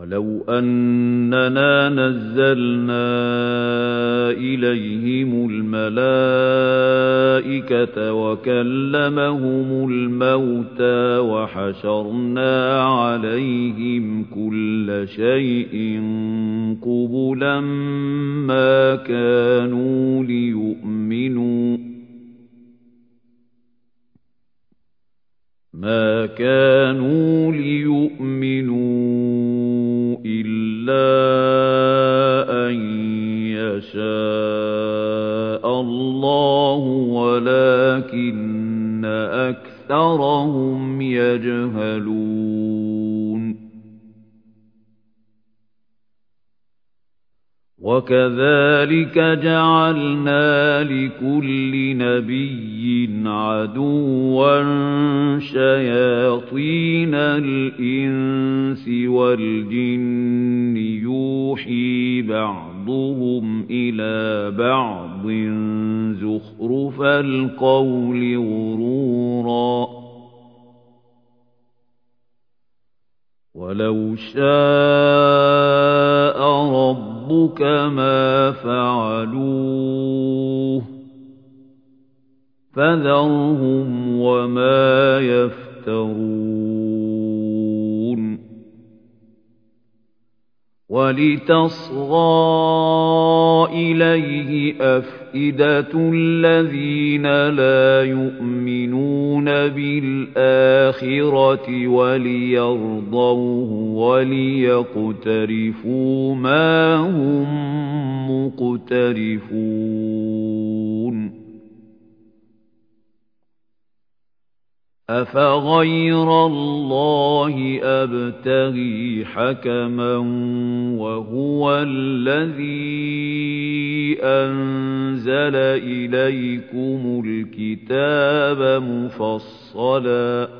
وَلَوْ أَنَّنَا نَزَّلْنَا إِلَيْهِمُ الْمَلَائِكَةَ وَكَلَّمَهُمُ الْمَوْتَىٰ وَحَشَرْنَا عَلَيْهِمْ كُلَّ شَيْءٍ قُبُلًا مَّا كَانُوا لِيُؤْمِنُوا مَا كَانُوا لِيُؤْمِنُوا اللَّهُ وَلَٰكِنَّ أَكْثَرَهُمْ يَجْهَلُونَ. وَكَذَٰلِكَ جَعَلْنَا لِكُلِّ نَبِيٍّ عَدُوًّا شَيَاطِينَ الْإِنسِ وَالْجِنِّ يُوحِي بَعْضُهُمْ إِلَىٰ بَعْضٍ زُخْرُفَ الْقَوْلِ غُرُورًا ۚ. وَلَوْ شَاءَ رَبُّكَ مَا فَعَلُوهُ ۖ فَذَرْهُمْ وَمَا يَفْتَرُونَ. وَلِتَصْغَىٰ إِلَيْهِ أَفْئِدَةُ الَّذِينَ لَا يُؤْمِنُونَ بِالْآخِرَةِ وَلِيَرْضَوْهُ وَلِيَقْتَرِفُوا مَا هُم مُّقْتَرِفُونَ أَفَغَيْرَ اللَّهِ أَبْتَغِي حَكَمًا وَهُوَ الَّذِي أَنزَلَ إِلَيْكُمُ الْكِتَابَ مُفَصَّلًا ۚ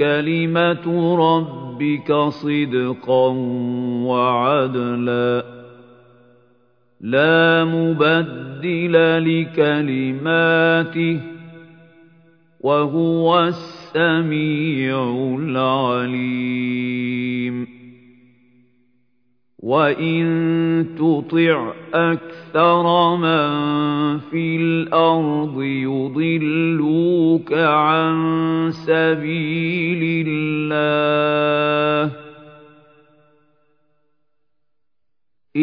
كَلِمَةُ رَبِّكَ صِدْقًا وَعَدْلًا ۚ. لَّا مُبَدِّلَ لِكَلِمَاتِهِ ۚ وَهُوَ السَّمِيعُ الْعَلِيمُ. وَإِن تُطِعْ أَكْثَرَ مَن فِي الْأَرْضِ يُضِلُّوكَ عَن سَبِيلِ اللَّهِ ۚ إِن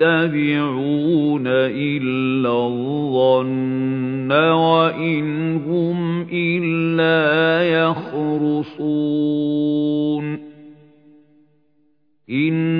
يَتَّبِعُونَ إِلَّا الظَّنَّ وَإِنْ هُمْ إِلَّا يَخْرُصُونَ إِنَّ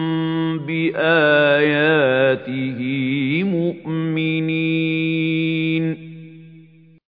بِآيَاتِهِ